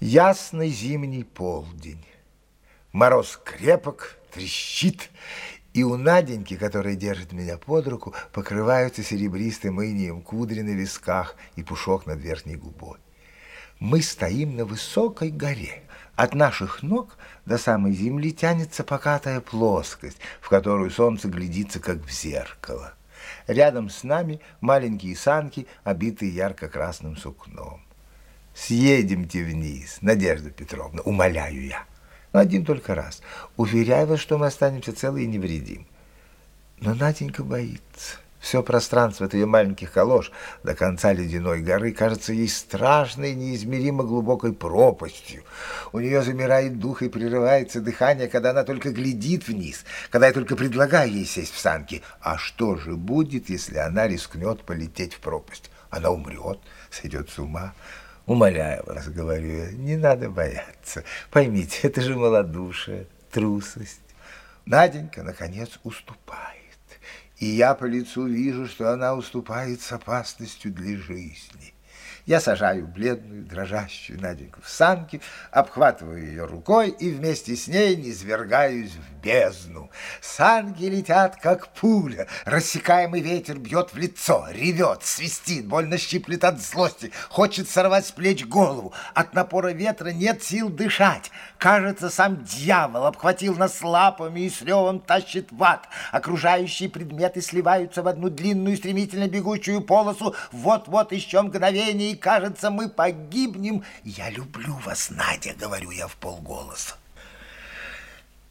Ясный зимний полдень. Мороз крепок, трещит, и у Наденьки, которая держит меня под руку, покрываются серебристым инием кудри на висках и пушок над верхней губой. Мы стоим на высокой горе. От наших ног до самой земли тянется покатая плоскость, в которую солнце глядится, как в зеркало. Рядом с нами маленькие санки, обитые ярко-красным сукном. Съедемте вниз, Надежда Петровна, умоляю я. Но один только раз. Уверяю вас, что мы останемся целы и невредим. Но Наденька боится. Все пространство от маленьких колош до конца ледяной горы кажется ей страшной, неизмеримо глубокой пропастью. У нее замирает дух и прерывается дыхание, когда она только глядит вниз, когда я только предлагаю ей сесть в санки. А что же будет, если она рискнет полететь в пропасть? Она умрет, сойдет с ума. Умоляю вас, говорю не надо бояться. Поймите, это же малодушие, трусость. Наденька, наконец, уступает. И я по лицу вижу, что она уступает с опасностью для жизни. Я сажаю бледную, дрожащую Наденьку в санки, обхватываю ее рукой и вместе с ней низвергаюсь в бездну. Санки летят, как пуля. Рассекаемый ветер бьет в лицо, ревет, свистит, больно щиплет от злости, хочет сорвать с плеч голову. От напора ветра нет сил дышать. Кажется, сам дьявол обхватил нас лапами и с ревом тащит в ад. Окружающие предметы сливаются в одну длинную стремительно бегущую полосу. Вот-вот еще мгновение, кажется, мы погибнем. Я люблю вас, Надя, говорю я в полголоса.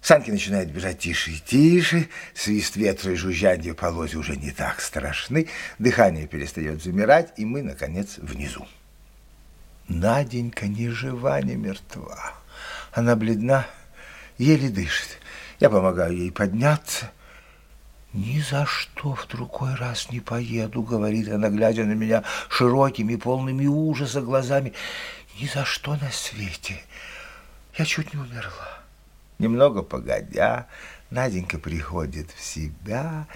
Санки начинают бежать тише и тише, свист ветра и жужжанье полозья уже не так страшны, дыхание перестает замирать, и мы, наконец, внизу. Наденька ни жива, ни мертва. Она бледна, еле дышит. Я помогаю ей подняться — «Ни за что в другой раз не поеду», — говорит она, глядя на меня широкими, полными ужаса глазами. «Ни за что на свете. Я чуть не умерла». Немного погодя, Наденька приходит в себя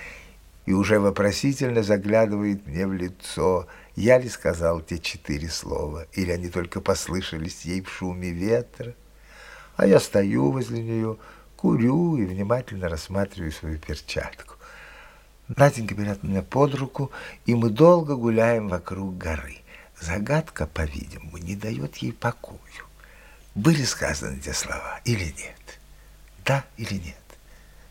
и уже вопросительно заглядывает мне в лицо. Я ли сказал те четыре слова, или они только послышались ей в шуме ветра? А я стою возле нее, курю и внимательно рассматриваю свою перчатку. Наденька берет меня под руку, и мы долго гуляем вокруг горы. Загадка, по-видимому, не дает ей покою. Были сказаны те слова или нет? Да или нет?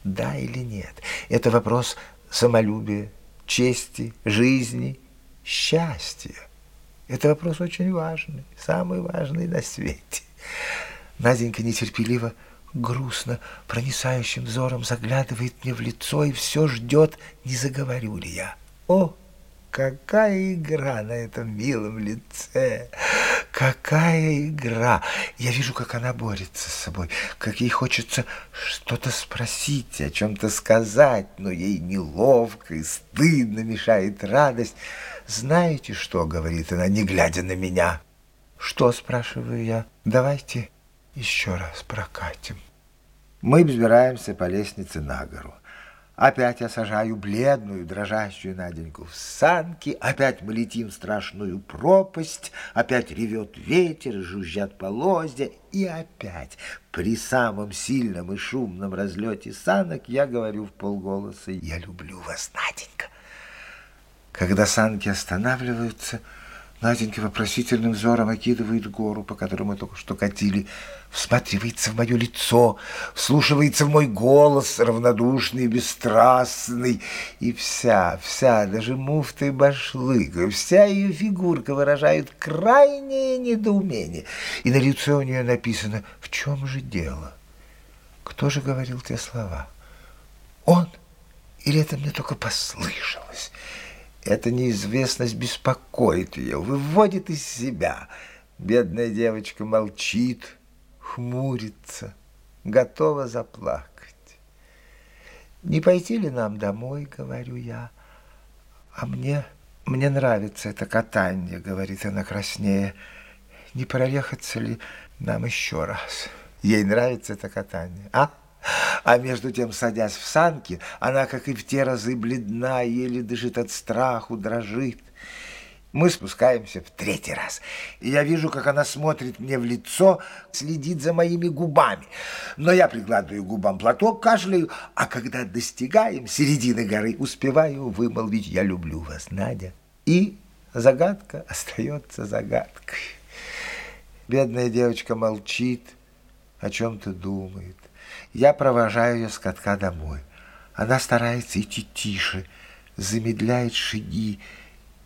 Да или нет? Это вопрос самолюбия, чести, жизни, счастья. Это вопрос очень важный, самый важный на свете. Наденька нетерпеливо грустно, пронисающим взором заглядывает мне в лицо и все ждет, не заговорю ли я. О, какая игра на этом милом лице! Какая игра! Я вижу, как она борется с собой, как ей хочется что-то спросить, о чем-то сказать, но ей неловко и стыдно мешает радость. «Знаете что?» — говорит она, не глядя на меня. «Что?» — спрашиваю я. «Давайте еще раз прокатим». Мы взбираемся по лестнице на гору. Опять я сажаю бледную, дрожащую Наденьку в санки, опять мы летим в страшную пропасть, опять ревет ветер, жужжат полозья, и опять при самом сильном и шумном разлете санок я говорю в полголоса «Я люблю вас, Наденька». Когда санки останавливаются, Наденька вопросительным взором окидывает гору, по которой мы только что катили, всматривается в мое лицо, вслушивается в мой голос, равнодушный, бесстрастный, и вся, вся, даже муфта и башлык, вся ее фигурка выражает крайнее недоумение, и на лице у нее написано «В чем же дело? Кто же говорил те слова? Он? Или это мне только послышалось?» Эта неизвестность беспокоит ее, выводит из себя. Бедная девочка молчит, хмурится, готова заплакать. «Не пойти ли нам домой?» — говорю я. «А мне, мне нравится это катание», — говорит она краснее. «Не проехаться ли нам еще раз?» Ей нравится это катание, а? А между тем, садясь в санки, она, как и в те разы, бледна, еле дышит от страху, дрожит. Мы спускаемся в третий раз. И я вижу, как она смотрит мне в лицо, следит за моими губами. Но я прикладываю губам платок, кашляю, а когда достигаем середины горы, успеваю вымолвить «Я люблю вас, Надя». И загадка остается загадкой. Бедная девочка молчит, о чем-то думает. Я провожаю ее с катка домой. Она старается идти тише, замедляет шаги,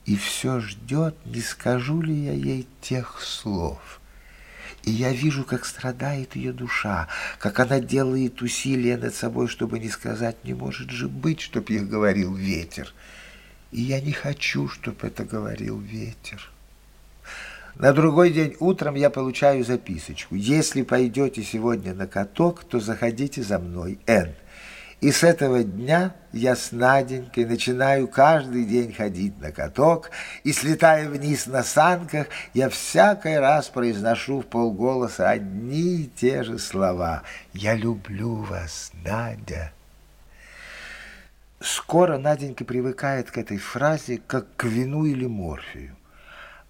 и все ждет, не скажу ли я ей тех слов. И я вижу, как страдает ее душа, как она делает усилия над собой, чтобы не сказать «не может же быть», чтоб их говорил ветер. И я не хочу, чтоб это говорил ветер. На другой день утром я получаю записочку. Если пойдете сегодня на каток, то заходите за мной, Н. И с этого дня я с Наденькой начинаю каждый день ходить на каток, и, слетая вниз на санках, я всякий раз произношу в полголоса одни и те же слова. «Я люблю вас, Надя». Скоро Наденька привыкает к этой фразе, как к вину или морфию.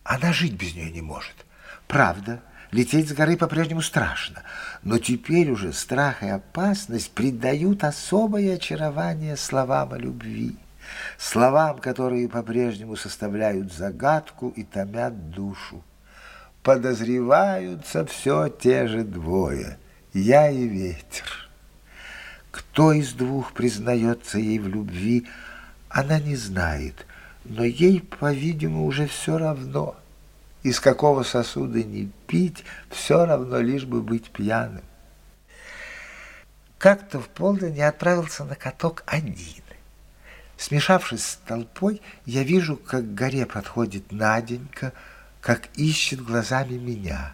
Она жить без нее не может. Правда, Лететь с горы по-прежнему страшно, но теперь уже страх и опасность придают особое очарование словам о любви, словам, которые по-прежнему составляют загадку и томят душу. Подозреваются все те же двое, я и ветер. Кто из двух признается ей в любви, она не знает, но ей, по-видимому, уже все равно – из какого сосуда не пить, все равно лишь бы быть пьяным. Как-то в полдень я отправился на каток один. Смешавшись с толпой, я вижу, как к горе подходит Наденька, как ищет глазами меня.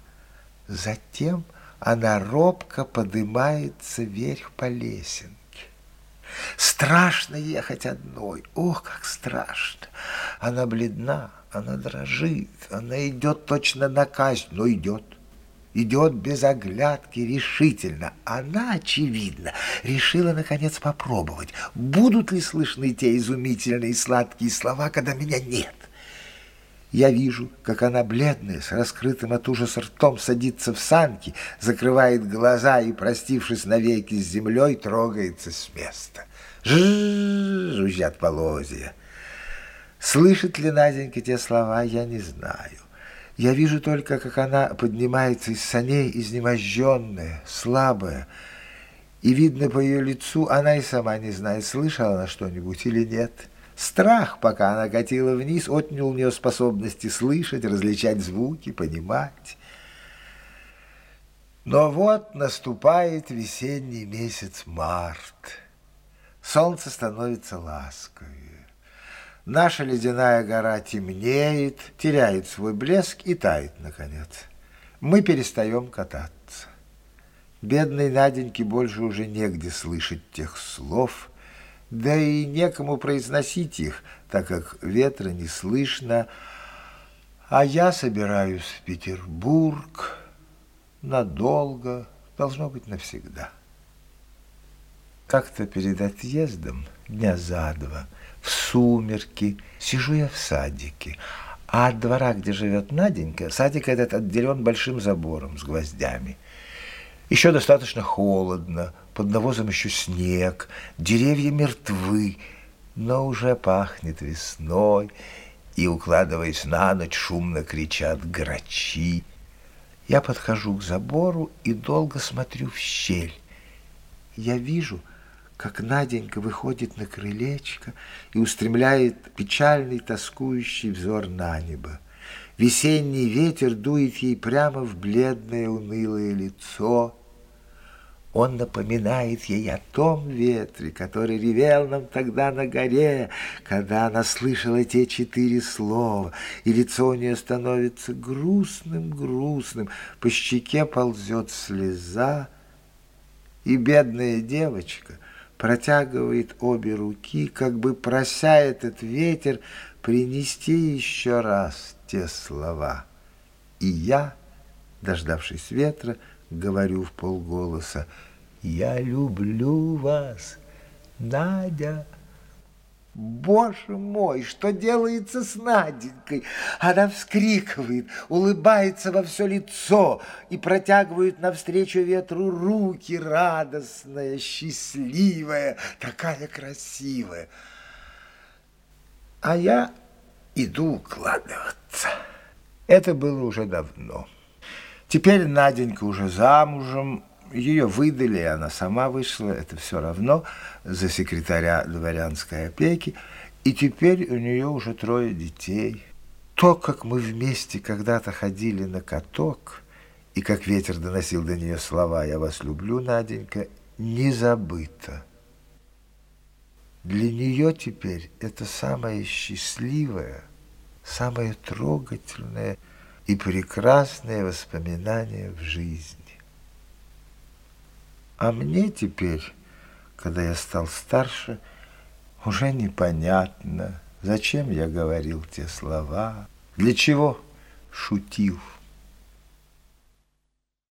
Затем она робко поднимается вверх по лесенке. Страшно ехать одной, ох, как страшно! Она бледна, она дрожит, она идет точно на казнь, но идет. Идет без оглядки, решительно. Она, очевидно, решила, наконец, попробовать, будут ли слышны те изумительные сладкие слова, когда меня нет. Я вижу, как она бледная, с раскрытым от ужаса ртом, садится в санки, закрывает глаза и, простившись навеки с землей, трогается с места. Жужжат полозья. Слышит ли Наденька те слова, я не знаю. Я вижу только, как она поднимается из саней, изнеможденная, слабая. И видно по ее лицу, она и сама не знает, слышала она что-нибудь или нет. Страх, пока она катила вниз, отнял у нее способности слышать, различать звуки, понимать. Но вот наступает весенний месяц март. Солнце становится ласковее. Наша ледяная гора темнеет, теряет свой блеск и тает, наконец. Мы перестаем кататься. Бедной Наденьке больше уже негде слышать тех слов, да и некому произносить их, так как ветра не слышно, а я собираюсь в Петербург надолго, должно быть навсегда. Как-то перед отъездом, дня за два, в сумерки, сижу я в садике, а от двора, где живет Наденька, садик этот отделен большим забором с гвоздями. Еще достаточно холодно, под навозом еще снег, деревья мертвы, но уже пахнет весной, и, укладываясь на ночь, шумно кричат грачи. Я подхожу к забору и долго смотрю в щель. Я вижу — как Наденька выходит на крылечко и устремляет печальный тоскующий взор на небо. Весенний ветер дует ей прямо в бледное унылое лицо. Он напоминает ей о том ветре, который ревел нам тогда на горе, когда она слышала те четыре слова, и лицо у нее становится грустным-грустным, по щеке ползет слеза, и бедная девочка — протягивает обе руки, как бы прося этот ветер принести еще раз те слова. И я, дождавшись ветра, говорю в полголоса, «Я люблю вас, Надя». Боже мой, что делается с Наденькой? Она вскрикивает, улыбается во все лицо и протягивает навстречу ветру руки, радостная, счастливая, такая красивая. А я иду укладываться. Это было уже давно. Теперь Наденька уже замужем, ее выдали, и она сама вышла, это все равно, за секретаря дворянской опеки, и теперь у нее уже трое детей. То, как мы вместе когда-то ходили на каток, и как ветер доносил до нее слова «Я вас люблю, Наденька», не забыто. Для нее теперь это самое счастливое, самое трогательное и прекрасное воспоминание в жизни. А мне теперь, когда я стал старше, уже непонятно, зачем я говорил те слова, для чего шутил.